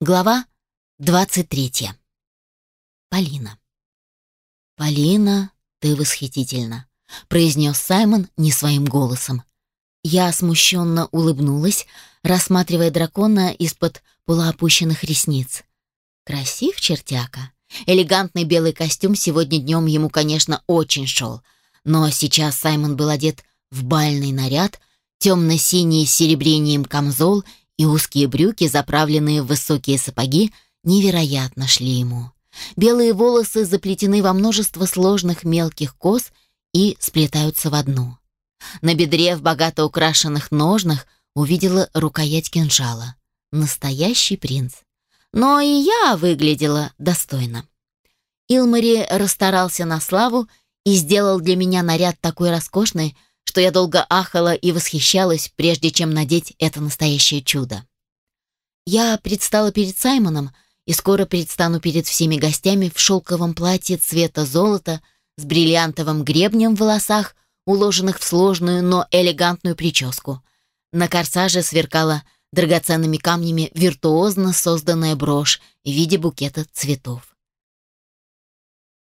Глава 23. Полина. «Полина, ты восхитительна», — произнес Саймон не своим голосом. Я смущенно улыбнулась, рассматривая дракона из-под полуопущенных ресниц. Красив чертяка. Элегантный белый костюм сегодня днем ему, конечно, очень шел. Но сейчас Саймон был одет в бальный наряд, темно-синий с серебрением камзол и узкие брюки, заправленные в высокие сапоги, невероятно шли ему. Белые волосы заплетены во множество сложных мелких кос и сплетаются в одну. На бедре в богато украшенных ножнах увидела рукоять кинжала. Настоящий принц. Но и я выглядела достойно. Илмари расстарался на славу и сделал для меня наряд такой роскошный, что я долго ахала и восхищалась, прежде чем надеть это настоящее чудо. Я предстала перед Саймоном и скоро предстану перед всеми гостями в шелковом платье цвета золота с бриллиантовым гребнем в волосах, уложенных в сложную, но элегантную прическу. На корсаже сверкала драгоценными камнями виртуозно созданная брошь в виде букета цветов.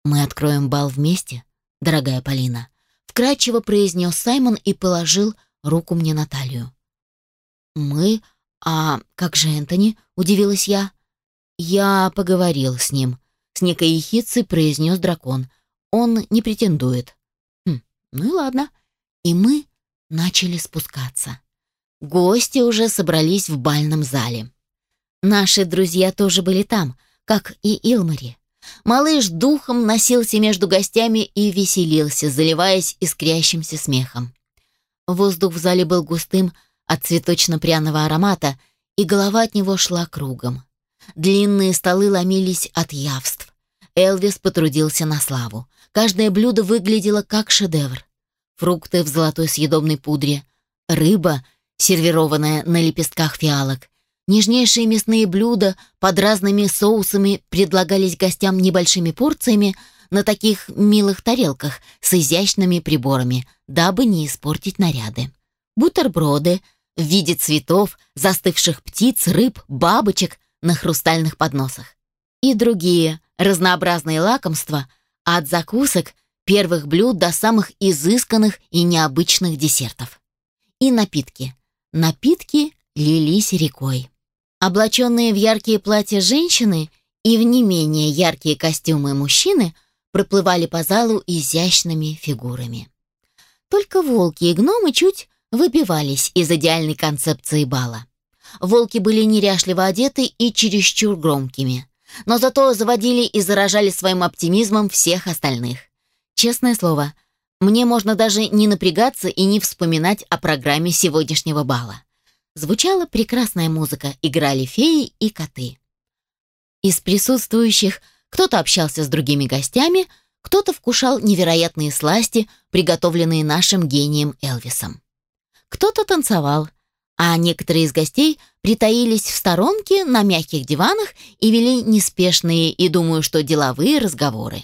«Мы откроем бал вместе, дорогая Полина», вкрадчиво произнес Саймон и положил руку мне на талию. «Мы? А как же Энтони?» — удивилась я. «Я поговорил с ним», — с некой ехицей произнес дракон. «Он не претендует». Хм, ну и ладно. И мы начали спускаться. Гости уже собрались в бальном зале. Наши друзья тоже были там, как и Илмари. Малыш духом носился между гостями и веселился, заливаясь искрящимся смехом. Воздух в зале был густым от цветочно-пряного аромата, и голова от него шла кругом. Длинные столы ломились от явств. Элвис потрудился на славу. Каждое блюдо выглядело как шедевр. Фрукты в золотой съедобной пудре, рыба, сервированная на лепестках фиалок, Нежнейшие мясные блюда под разными соусами предлагались гостям небольшими порциями на таких милых тарелках с изящными приборами, дабы не испортить наряды. Бутерброды в виде цветов, застывших птиц, рыб, бабочек на хрустальных подносах. И другие разнообразные лакомства от закусок, первых блюд до самых изысканных и необычных десертов. И напитки. Напитки лились рекой. Облаченные в яркие платья женщины и в не менее яркие костюмы мужчины проплывали по залу изящными фигурами. Только волки и гномы чуть выбивались из идеальной концепции бала. Волки были неряшливо одеты и чересчур громкими, но зато заводили и заражали своим оптимизмом всех остальных. Честное слово, мне можно даже не напрягаться и не вспоминать о программе сегодняшнего бала. Звучала прекрасная музыка, играли феи и коты. Из присутствующих кто-то общался с другими гостями, кто-то вкушал невероятные сласти, приготовленные нашим гением Элвисом. Кто-то танцевал, а некоторые из гостей притаились в сторонке на мягких диванах и вели неспешные и, думаю, что деловые разговоры.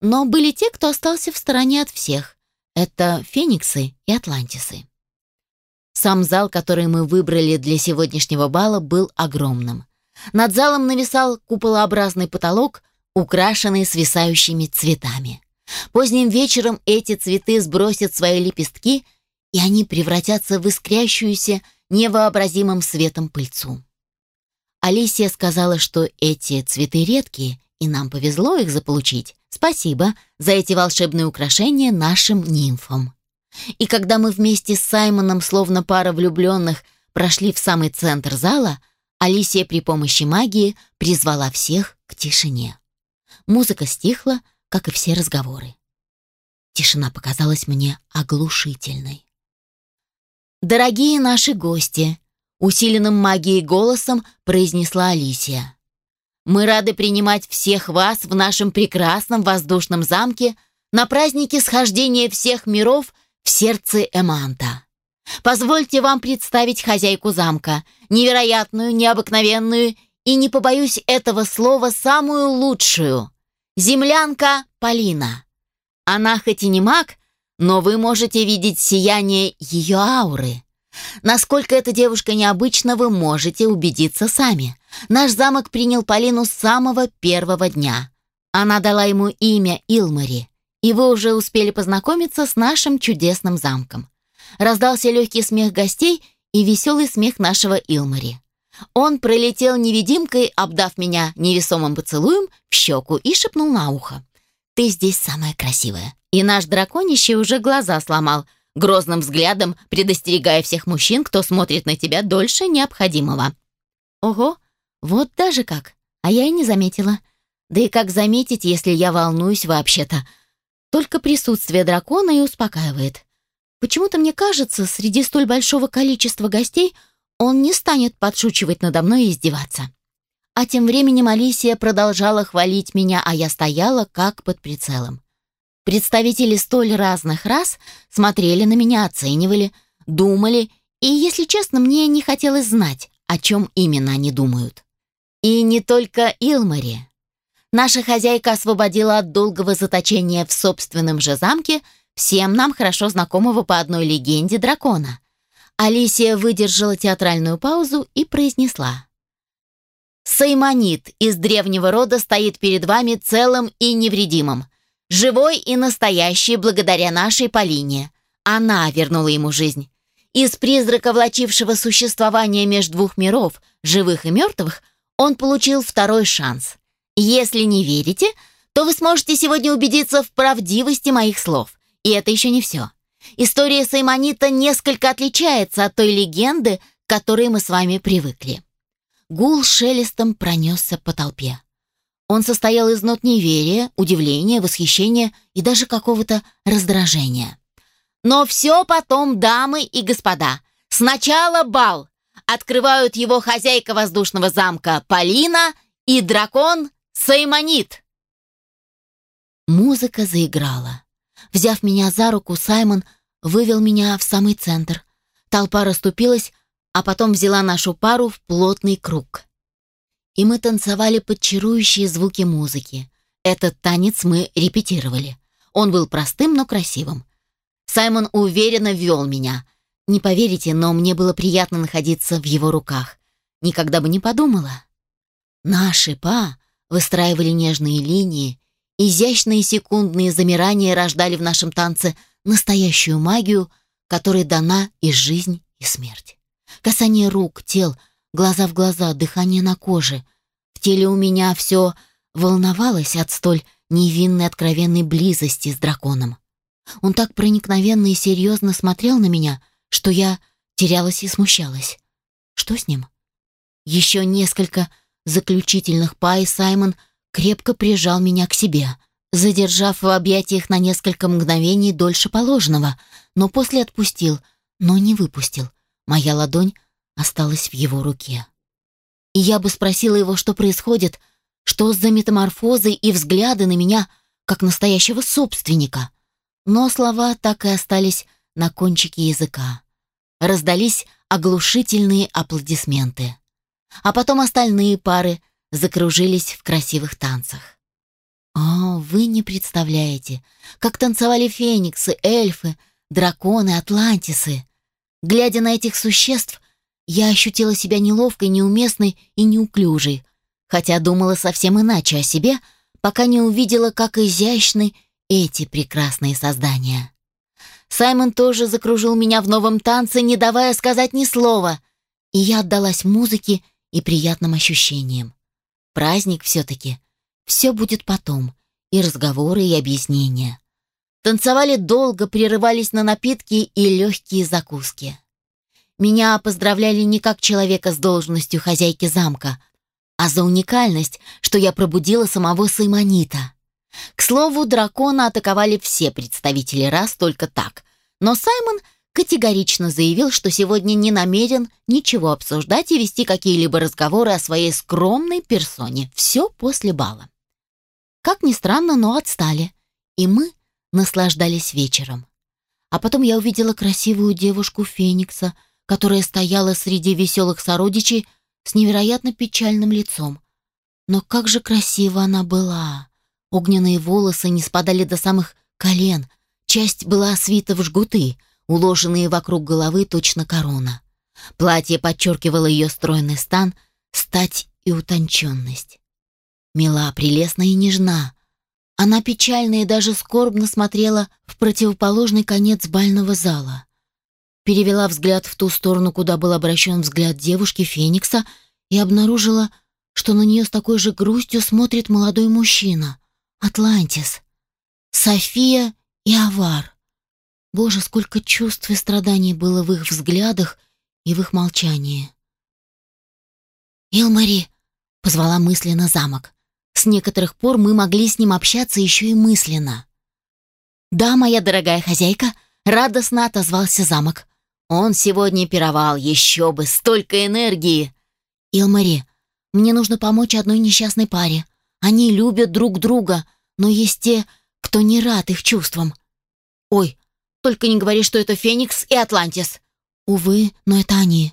Но были те, кто остался в стороне от всех. Это фениксы и атлантисы. Сам зал, который мы выбрали для сегодняшнего бала, был огромным. Над залом нависал куполообразный потолок, украшенный свисающими цветами. Поздним вечером эти цветы сбросят свои лепестки, и они превратятся в искрящуюся невообразимым светом пыльцу. Алисия сказала, что эти цветы редкие, и нам повезло их заполучить. Спасибо за эти волшебные украшения нашим нимфам. И когда мы вместе с Саймоном, словно пара влюбленных, прошли в самый центр зала, Алисия при помощи магии призвала всех к тишине. Музыка стихла, как и все разговоры. Тишина показалась мне оглушительной. «Дорогие наши гости!» — усиленным магией голосом произнесла Алисия. «Мы рады принимать всех вас в нашем прекрасном воздушном замке на празднике схождения всех миров в сердце Эманта. Позвольте вам представить хозяйку замка, невероятную, необыкновенную и, не побоюсь этого слова, самую лучшую. Землянка Полина. Она хоть и не маг, но вы можете видеть сияние ее ауры. Насколько эта девушка необычна, вы можете убедиться сами. Наш замок принял Полину с самого первого дня. Она дала ему имя Илмари, и вы уже успели познакомиться с нашим чудесным замком. Раздался легкий смех гостей и веселый смех нашего Илмари. Он пролетел невидимкой, обдав меня невесомым поцелуем в щеку и шепнул на ухо. «Ты здесь самая красивая». И наш драконище уже глаза сломал, грозным взглядом предостерегая всех мужчин, кто смотрит на тебя дольше необходимого. Ого, вот даже как. А я и не заметила. Да и как заметить, если я волнуюсь вообще-то? Только присутствие дракона и успокаивает. Почему-то мне кажется, среди столь большого количества гостей он не станет подшучивать надо мной и издеваться. А тем временем Алисия продолжала хвалить меня, а я стояла как под прицелом. Представители столь разных рас смотрели на меня, оценивали, думали, и, если честно, мне не хотелось знать, о чем именно они думают. И не только Илмари. Наша хозяйка освободила от долгого заточения в собственном же замке всем нам хорошо знакомого по одной легенде дракона. Алисия выдержала театральную паузу и произнесла. «Саймонит из древнего рода стоит перед вами целым и невредимым, живой и настоящий благодаря нашей Полине. Она вернула ему жизнь. Из призрака, влачившего существование между двух миров, живых и мертвых, он получил второй шанс. Если не верите, то вы сможете сегодня убедиться в правдивости моих слов. И это еще не все. История Саймонита несколько отличается от той легенды, к которой мы с вами привыкли. Гул шелестом пронесся по толпе. Он состоял из нот неверия, удивления, восхищения и даже какого-то раздражения. Но все потом, дамы и господа. Сначала бал. Открывают его хозяйка воздушного замка Полина и дракон Саймонит. Музыка заиграла. Взяв меня за руку, Саймон вывел меня в самый центр. Толпа расступилась, а потом взяла нашу пару в плотный круг. И мы танцевали под чарующие звуки музыки. Этот танец мы репетировали. Он был простым, но красивым. Саймон уверенно вел меня. Не поверите, но мне было приятно находиться в его руках. Никогда бы не подумала. Наши па выстраивали нежные линии, изящные секундные замирания рождали в нашем танце настоящую магию, которой дана и жизнь, и смерть. Касание рук, тел, глаза в глаза, дыхание на коже. В теле у меня все волновалось от столь невинной откровенной близости с драконом. Он так проникновенно и серьезно смотрел на меня, что я терялась и смущалась. Что с ним? Еще несколько заключительных па, и Саймон крепко прижал меня к себе, задержав в объятиях на несколько мгновений дольше положенного, но после отпустил, но не выпустил. Моя ладонь осталась в его руке. И я бы спросила его, что происходит, что за метаморфозы и взгляды на меня, как настоящего собственника — но слова так и остались на кончике языка. Раздались оглушительные аплодисменты. А потом остальные пары закружились в красивых танцах. О, вы не представляете, как танцевали фениксы, эльфы, драконы, атлантисы. Глядя на этих существ, я ощутила себя неловкой, неуместной и неуклюжей, хотя думала совсем иначе о себе, пока не увидела, как изящны эти прекрасные создания. Саймон тоже закружил меня в новом танце, не давая сказать ни слова, и я отдалась музыке и приятным ощущениям. Праздник все-таки. Все будет потом. И разговоры, и объяснения. Танцевали долго, прерывались на напитки и легкие закуски. Меня поздравляли не как человека с должностью хозяйки замка, а за уникальность, что я пробудила самого Саймонита. К слову, дракона атаковали все представители рас только так. Но Саймон категорично заявил, что сегодня не намерен ничего обсуждать и вести какие-либо разговоры о своей скромной персоне. Все после бала. Как ни странно, но отстали. И мы наслаждались вечером. А потом я увидела красивую девушку Феникса, которая стояла среди веселых сородичей с невероятно печальным лицом. Но как же красиво она была! Огненные волосы не спадали до самых колен, часть была свита в жгуты, уложенные вокруг головы точно корона. Платье подчеркивало ее стройный стан, стать и утонченность. Мила, прелестна и нежна. Она печально и даже скорбно смотрела в противоположный конец бального зала. Перевела взгляд в ту сторону, куда был обращен взгляд девушки Феникса, и обнаружила, что на нее с такой же грустью смотрит молодой мужчина. Атлантис. София и Авар. Боже, сколько чувств и страданий было в их взглядах и в их молчании. «Илмари!» — позвала мысленно замок. С некоторых пор мы могли с ним общаться еще и мысленно. «Да, моя дорогая хозяйка», — радостно отозвался замок. «Он сегодня пировал, еще бы, столько энергии!» «Илмари, мне нужно помочь одной несчастной паре. Они любят друг друга, но есть те, кто не рад их чувствам. Ой, только не говори, что это Феникс и Атлантис. Увы, но это они.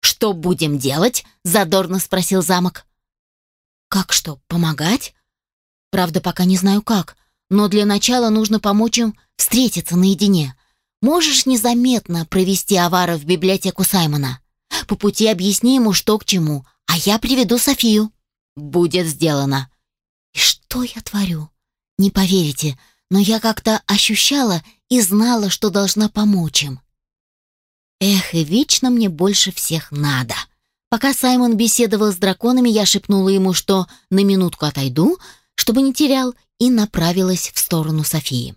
«Что будем делать?» — задорно спросил замок. «Как что, помогать?» «Правда, пока не знаю как, но для начала нужно помочь им встретиться наедине. Можешь незаметно провести Авара в библиотеку Саймона. По пути объясни ему, что к чему, а я приведу Софию». «Будет сделано». «И что я творю? Не поверите, но я как-то ощущала и знала, что должна помочь им. Эх, и вечно мне больше всех надо. Пока Саймон беседовал с драконами, я шепнула ему, что на минутку отойду, чтобы не терял, и направилась в сторону Софии.